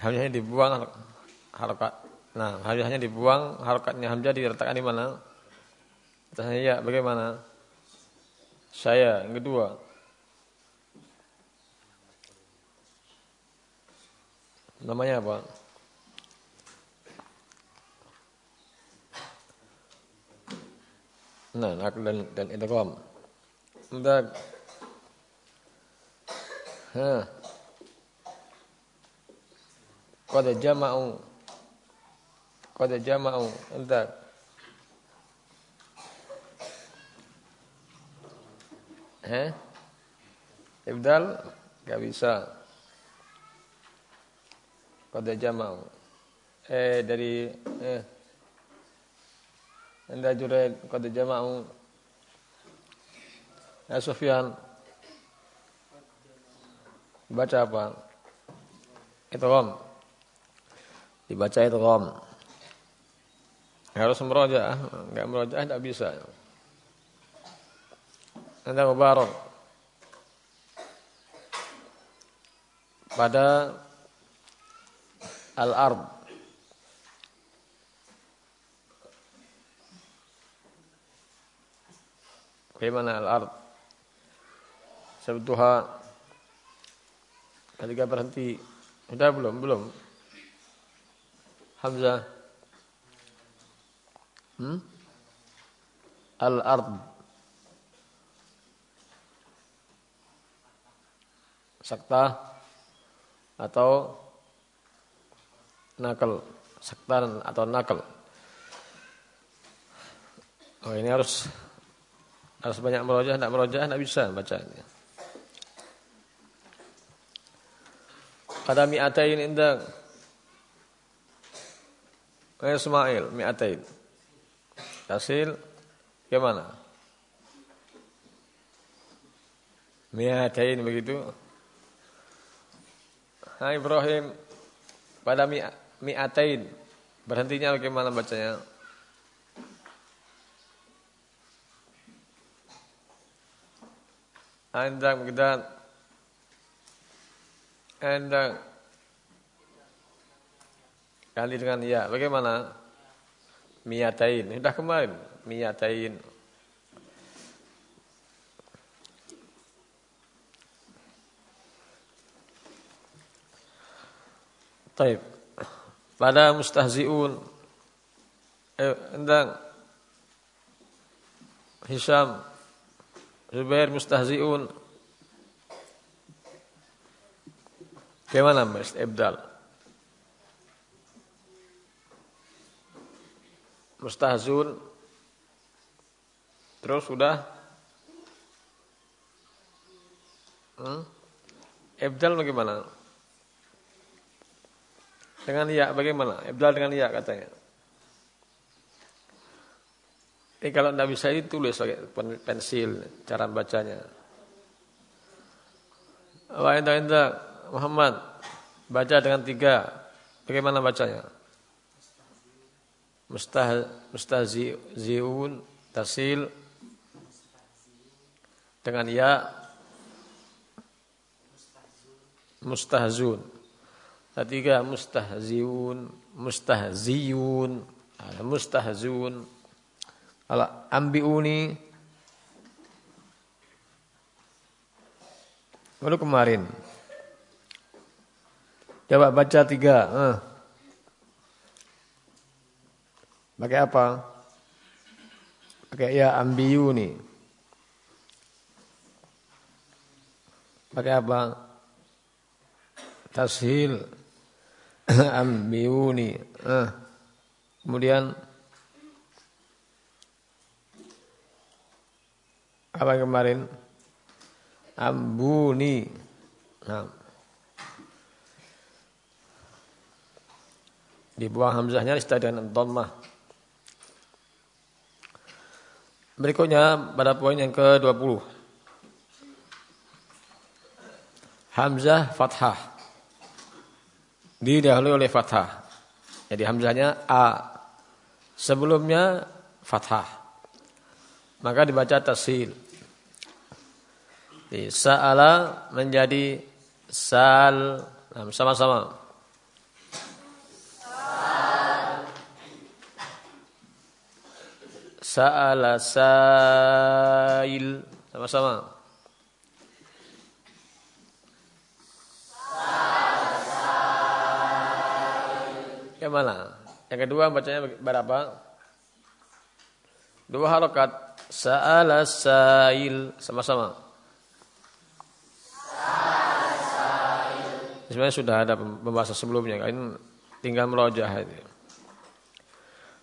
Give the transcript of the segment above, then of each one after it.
Hamzahnya dibuang harokat. Nah, hamzahnya dibuang, harokatnya hamzah diletakkan di mana? Atasnya ya, bagaimana? Saya, yang kedua. Namanya apa? Nah, nakal dan, dan idgham. Entar. Ha. Qad jama'u. Qad jama'u. Entar. Eh? Ibdal gak bisa. Qad jama'u. Eh dari eh anda Juraid qad jama'u Ya Sufyan Baca apa? Itu rom Dibaca rom Harus merojaah Enggak merojaah tidak bisa Anda Mubarak Pada Al-Ard Bagaimana al-ard? Sabtuha ketika berhenti. Sudah belum? Belum. Hamzah. Hmm? Al-ard. Sakta atau nakal. Sakta atau nakal. Oh ini harus harus banyak merojah, tidak merojah, tidak bisa bacanya. Ada mi'atain indah. Ismail, mi'atain. Hasil, gimana? Mi'atain begitu. Hai Ibrahim, pada mi'atain. Berhentinya bagaimana bacanya? Anda Baghdad Anda Kali dengan ya. Bagaimana? Miyatain. Sudah kemarin. Miyatain. Taib. Pada mustahzi'un. Eh, Endang Hisham Zubair mustahziun. Bagaimana Mas Ibdal? Mustahzun. Terus sudah hmm? Ibdal bagaimana? Dengan iya bagaimana? Ibdal dengan iya katanya. Ini kalau tidak bisa ditulis pakai pensil cara bacanya. Wa Muhammad baca dengan tiga. Bagaimana bacanya? Mustah mustahziun tasil dengan ya mustahzun. Ketiga mustahziun, mustahziyun, mustahzun. Kalau ambiuni Baru kemarin. Coba baca tiga. Eh. Pakai apa? Pakai ya ambiuni. Pakai apa? Tashil. ambiuni. Eh. Kemudian Apa kemarin? Ambuni. Nah. Dibuang hamzahnya istilah dengan dhammah. Berikutnya pada poin yang ke-20. Hamzah fathah. Didahului oleh fathah. Jadi hamzahnya A. Sebelumnya fathah. Maka dibaca tasil. Sa'ala menjadi sal. Nah, sama-sama. Sa'ala sa'il. Sama-sama. Yang mana? Yang kedua bacanya berapa? Dua harokat. Sa'ala sa'il. Sama-sama. Sebenarnya sudah ada pembahasan sebelumnya. Ini tinggal merojah itu.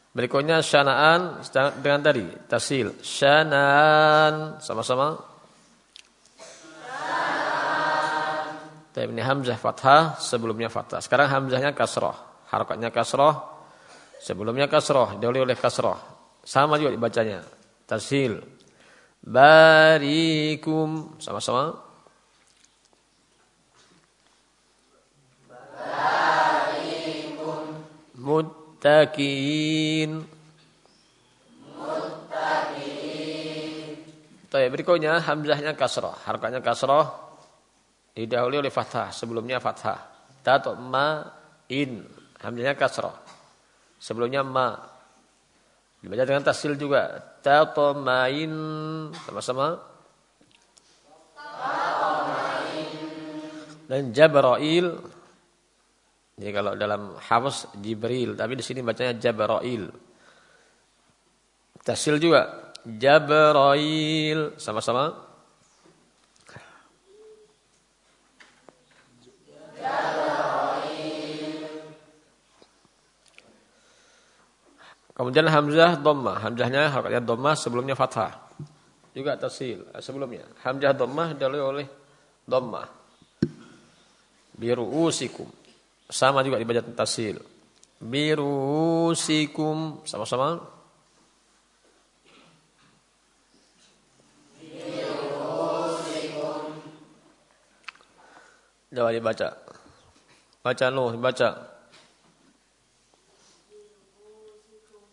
Berikutnya syanaan dengan tadi tasil. Syanaan sama-sama. Tapi ini hamzah fathah sebelumnya fathah. Sekarang hamzahnya kasroh. Harokatnya kasroh. Sebelumnya kasroh. Dihuli oleh kasroh. Sama juga dibacanya. Tasil. Barikum. Sama-sama. Mud muttaqin muttaqin berikutnya hamzahnya kasrah, harakatnya kasrah didahului oleh fathah, sebelumnya fathah. Tato ma in, hamzahnya kasrah. Sebelumnya ma. Dibaca dengan tasil juga. Tato main sama-sama. Dan Jabrail jadi kalau dalam Hafs Jibril, tapi di sini bacanya Jabrail. Tasil juga Jabrail sama-sama. Kemudian Hamzah Dhammah. Hamzahnya hakikatnya Dhammah sebelumnya Fathah. Juga tasil eh, sebelumnya. Hamzah Dhammah dalil oleh Dhammah. Biru'usikum. Sama juga dibaca tasil. Birusikum sama-sama. Coba dibaca. Baca Nuh, baca.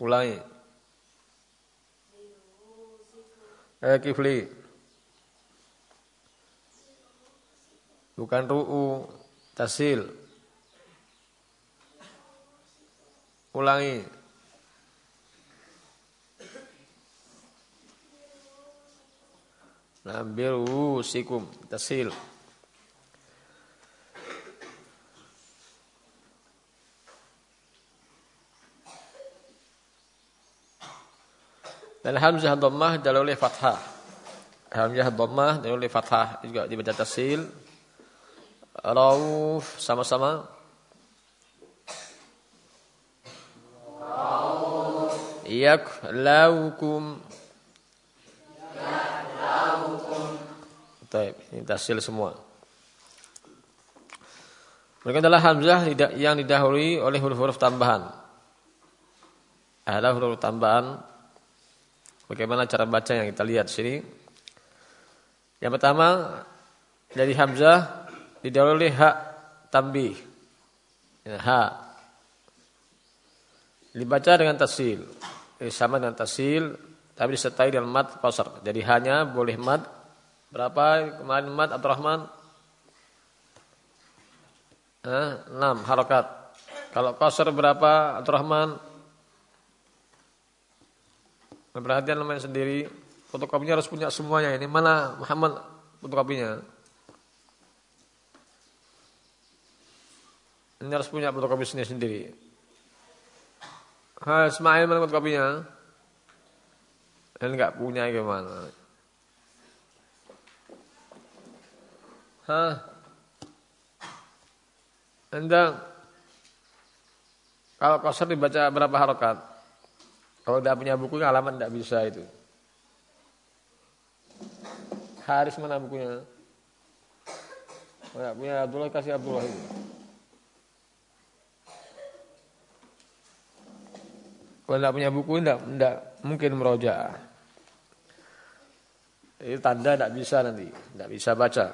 Ulangi. Eh kifli. Bukan ru'u, tasil. Ulangi. Nambil sikum tasil. Dan hamzah dhammah dalil fathah. Hamzah dhammah dalil fathah juga dibaca tasil. Rauf sama-sama. Yaklaukum Baik, ini tasil semua. Mereka adalah hamzah yang didahului oleh huruf-huruf tambahan. Ada huruf tambahan. Bagaimana cara baca yang kita lihat sini? Yang pertama dari hamzah didahului oleh hak tambih. Ya, hak. Dibaca dengan tasil sama dengan tasil tapi disertai dengan mat qasar. Jadi hanya boleh mat berapa kemarin mat Abdurrahman? Eh, 6 harokat. Kalau qasar berapa Abdurrahman? Perhatian namanya sendiri. Fotokopinya harus punya semuanya. Ini mana Muhammad fotokopinya? Ini harus punya fotokopi sendiri sendiri. Ha, Ismail mana kopinya? Dan enggak punya gimana? Hah? Endang. Kalau kosar dibaca berapa harokat? Kalau tidak punya buku halaman tidak bisa itu. Haris mana bukunya? Enggak punya Abdullah kasih Abdullah itu. Kalau tidak punya buku tidak, tidak mungkin meroja. Itu tanda tidak bisa nanti, tidak bisa baca.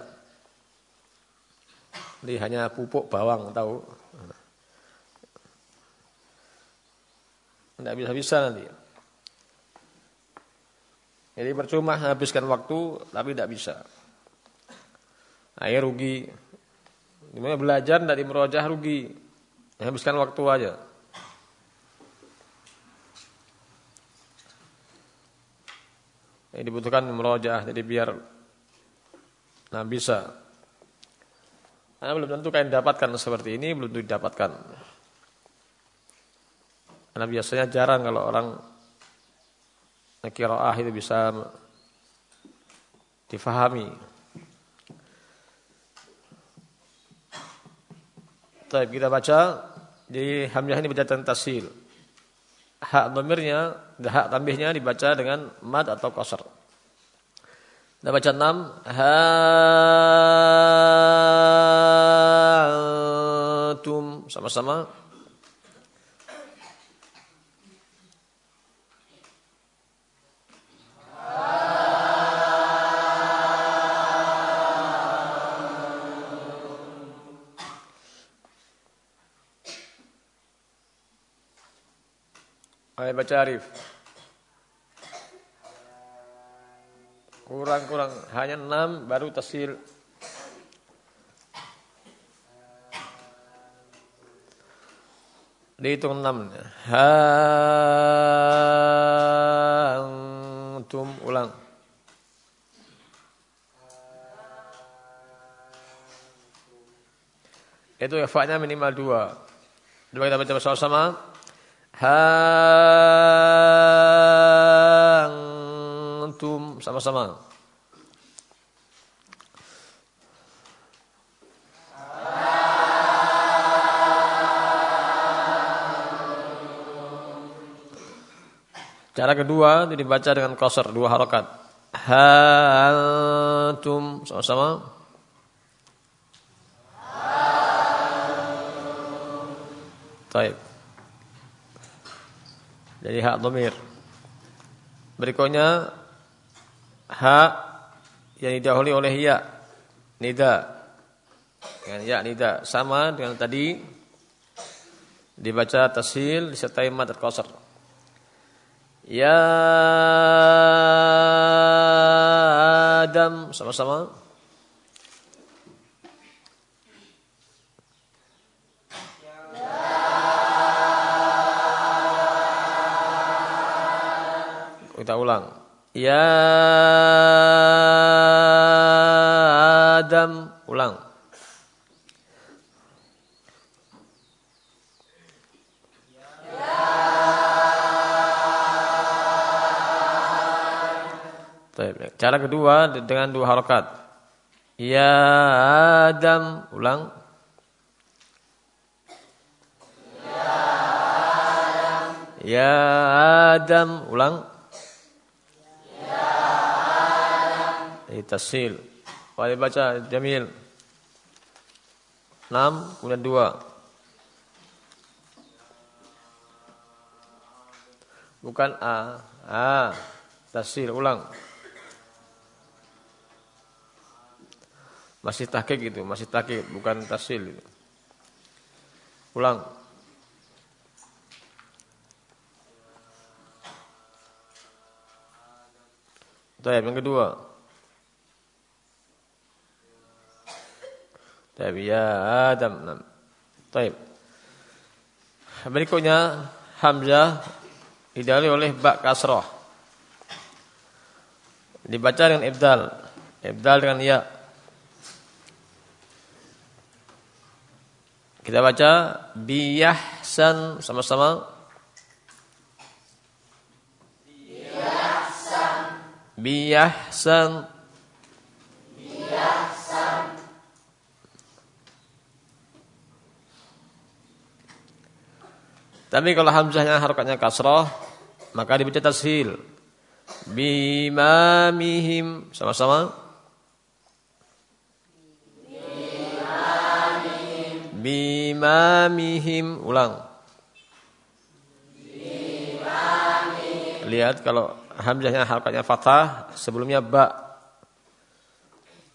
Ini hanya pupuk bawang tahu. Tidak bisa-bisa nanti. Jadi percuma habiskan waktu tapi tidak bisa. Akhirnya rugi. Gimana belajar dari merojah rugi. Habiskan waktu aja. Dibutuhkan murojaah jadi biar nah bisa. Karena belum tentu kalian dapatkan seperti ini, belum tentu didapatkan. Karena biasanya jarang kalau orang kiroah itu bisa difahami. Baik, kita baca di hamzah ini baca tasil. Hak dhamirnya, hak tambihnya dibaca dengan mad atau qasar. Kita baca 6 ha antum sama-sama Ayo baca Arif. Kurang-kurang hanya enam baru tasil. Dihitung enam. Hantum ulang. Itu ya nya minimal dua. Coba kita baca bersama-sama. Antum sama-sama. Cara kedua itu dibaca dengan koser dua harokat. Antum sama-sama. Taib. Jadi hak domir. Berikutnya hak yang didahului oleh ya nida. Dengan ya nida sama dengan tadi dibaca tasil disertai mad qasar. Ya Adam sama-sama. Kita ulang. Ya Adam. Ulang. Cara kedua dengan dua harokat. Ya Adam. Ulang. Ya Adam. Ulang. Tasil. Wajib baca Jamil. 6 kemudian 2. Bukan A. A. Tasil ulang. Masih tahqiq itu, masih tahqiq bukan tasil. Ulang. Baik, yang kedua. Ya Adam. Taib. Berikutnya Hamzah didali oleh bak kasroh. Dibaca dengan ibdal. Ibdal dengan ya. Kita baca biyahsan sama-sama. Biyahsan. Biyahsan. Tapi kalau hamzahnya harokatnya kasroh, maka dibaca tashil. Bimamihim sama-sama. Bimamihim. Ulang. Lihat kalau hamzahnya harokatnya fathah, sebelumnya ba.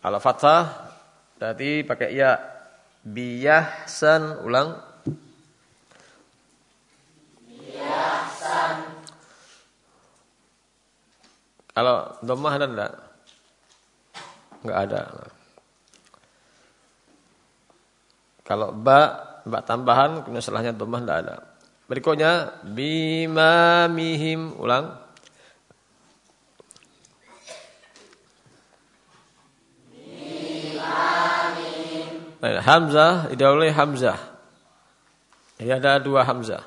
Kalau fathah berarti pakai ya. Biyahsan ulang. Kalau domah ada enggak? Enggak ada. Kalau ba, ba tambahan, kemudian setelahnya domah enggak ada. Berikutnya, Bima Mihim ulang. Hamzah, idaulai hamzah. Ini ada dua hamzah.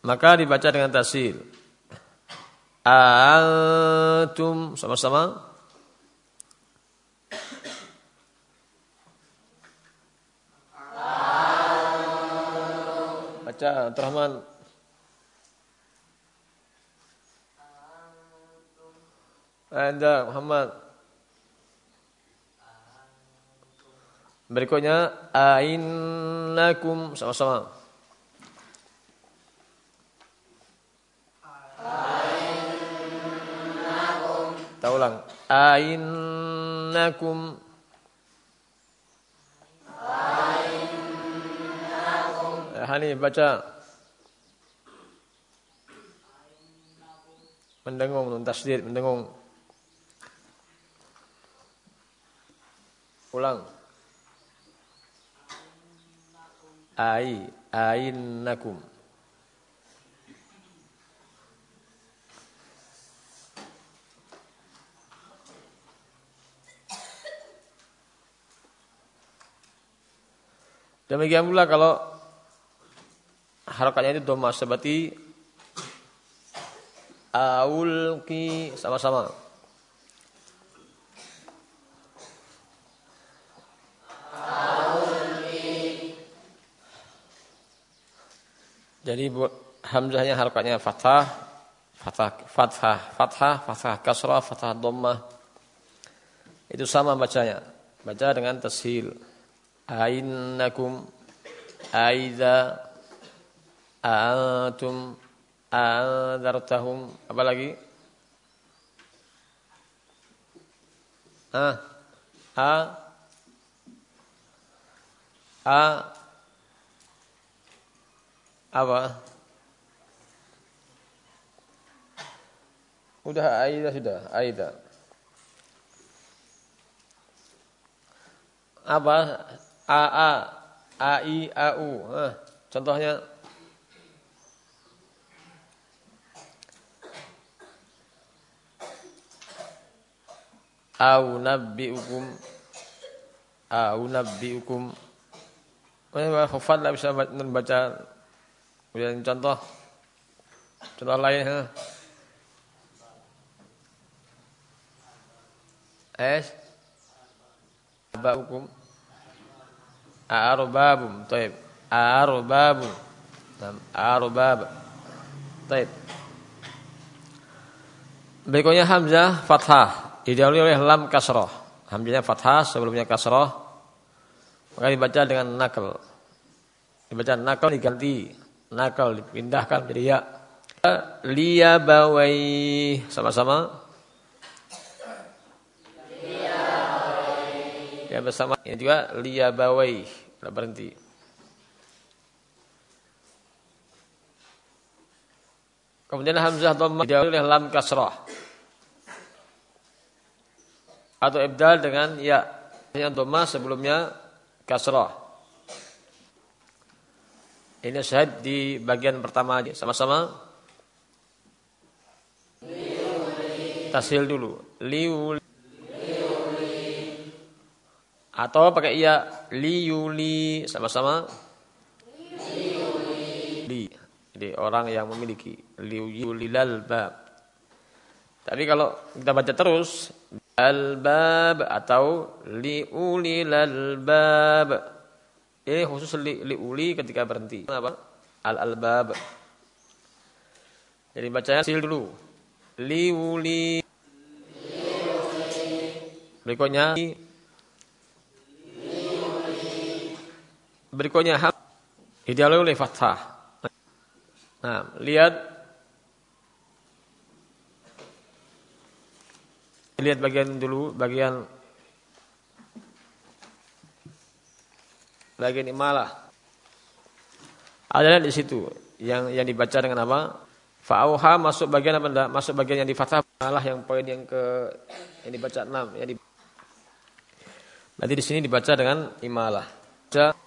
Maka dibaca dengan tasil. Antum sama-sama. Baca Rahman. Anda Muhammad. Berikutnya ainakum sama-sama. Kita ulang. Ainakum. Ainakum. Hani baca. Mendengung, tasdid, mendengung. Ulang. Ai, ainnakum. Demikian pula kalau harakatnya itu dhamma seperti aulki sama-sama. Jadi hamzahnya harakatnya fathah, fathah, fathah, fathah, fathah kasrah, fathah dhammah. Itu sama bacanya. Baca dengan tashil. Ainnakum aiza antum anzartahum apa lagi? Ah. A A apa? Udah Aida sudah, Aida. Apa? A A A I A U. Eh, contohnya. Au nabbiukum Au nabbiukum Eh, Fadlah bisa baca Kemudian contoh. Contoh lain ha. Es Baukum Arbabum Taib. Arbabum Arbab Taib. Berikutnya Hamzah Fathah. Didahului oleh Lam Kasroh. Hamzahnya Fathah sebelumnya Kasroh. Maka dibaca dengan nakal. Dibaca nakal diganti. Nakal dipindahkan jadi ya. Liya bawai sama-sama. Ya bersama ini juga liya bawai tidak berhenti. Kemudian hamzah dhammah didahului oleh lam kasrah. Atau ibdal dengan ya. Yang dhammah sebelumnya kasrah. Ini syahid di bagian pertama aja. Sama-sama. Tasil dulu. Liuli. Atau pakai iya. Liuli. Sama-sama. Li. Jadi orang yang memiliki. Liulilal bab. Tapi kalau kita baca terus. Al-bab atau liulilal bab. Ini khusus li, li uli ketika berhenti. Apa? Al albab. Jadi bacanya sil dulu. Li uli. Berikutnya Berikutnya ham. Idealnya oleh fathah. Nah, lihat lihat bagian dulu, bagian bagian imalah. Ada di situ yang yang dibaca dengan apa? Fa'auha masuk bagian apa enggak? Masuk bagian yang di fathah malah yang poin yang ke yang dibaca 6 yang di Nanti di sini dibaca dengan imalah. Baca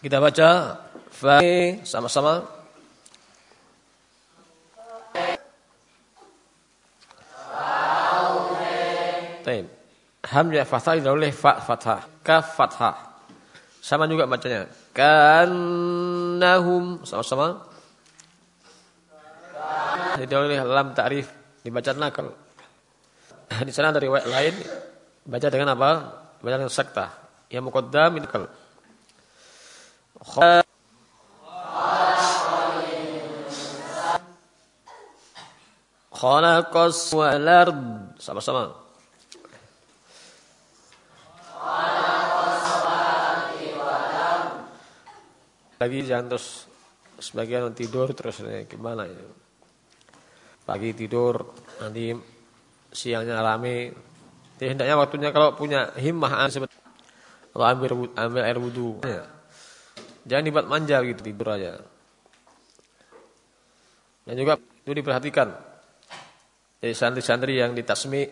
Kita baca sama-sama Taib. Hamzah fathah didahului fa fathah. Kaf fathah. Sama juga bacanya. Kannahum sama-sama. Didahului lam ta'rif dibaca nakal. Di sana dari riwayat lain baca dengan apa? Baca dengan sakta. Yang muqaddam ini kal. Khalaqas wal ard. Sama-sama. Lagi jangan terus sebagian tidur terus gimana ya. Pagi tidur, nanti siangnya rame. Jadi hendaknya waktunya kalau punya himmah kalau ambil ambil air wudhu. Ya. Jangan dibuat manja gitu tidur aja. Dan juga itu diperhatikan. Jadi santri-santri yang ditasmi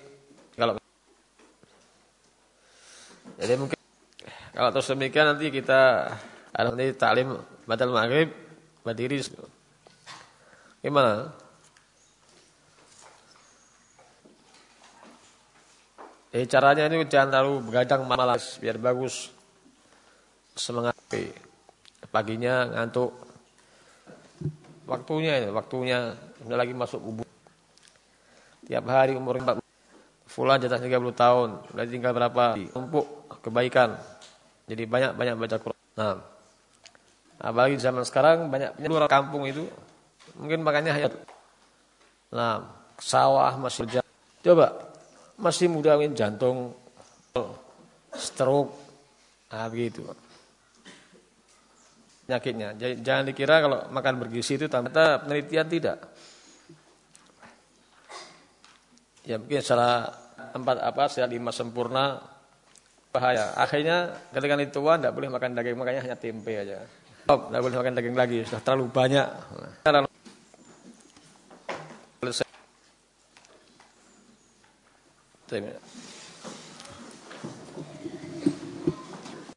kalau jadi mungkin kalau terus demikian nanti kita ada nanti taklim batal maghrib berdiri gimana? Eh caranya ini jangan terlalu begadang malas biar bagus semangat paginya ngantuk. Waktunya ini waktunya. Udah lagi masuk ubur tiap hari umur 40 fulan jatah 30 tahun. Udah tinggal berapa? Tumpuk kebaikan. Jadi banyak banyak baca Quran. Nah Apalagi zaman sekarang banyak luar kampung itu. Mungkin makanya hayat. Nah, sawah masih jalan. Coba masih muda mungkin jantung stroke. Nah begitu. Penyakitnya. Jangan dikira kalau makan bergizi itu ternyata penelitian tidak. Ya mungkin salah empat apa sehat lima sempurna bahaya. Akhirnya ketika tua tidak boleh makan daging makanya hanya tempe aja. Stop, tidak boleh makan daging lagi, sudah terlalu banyak. Selesai.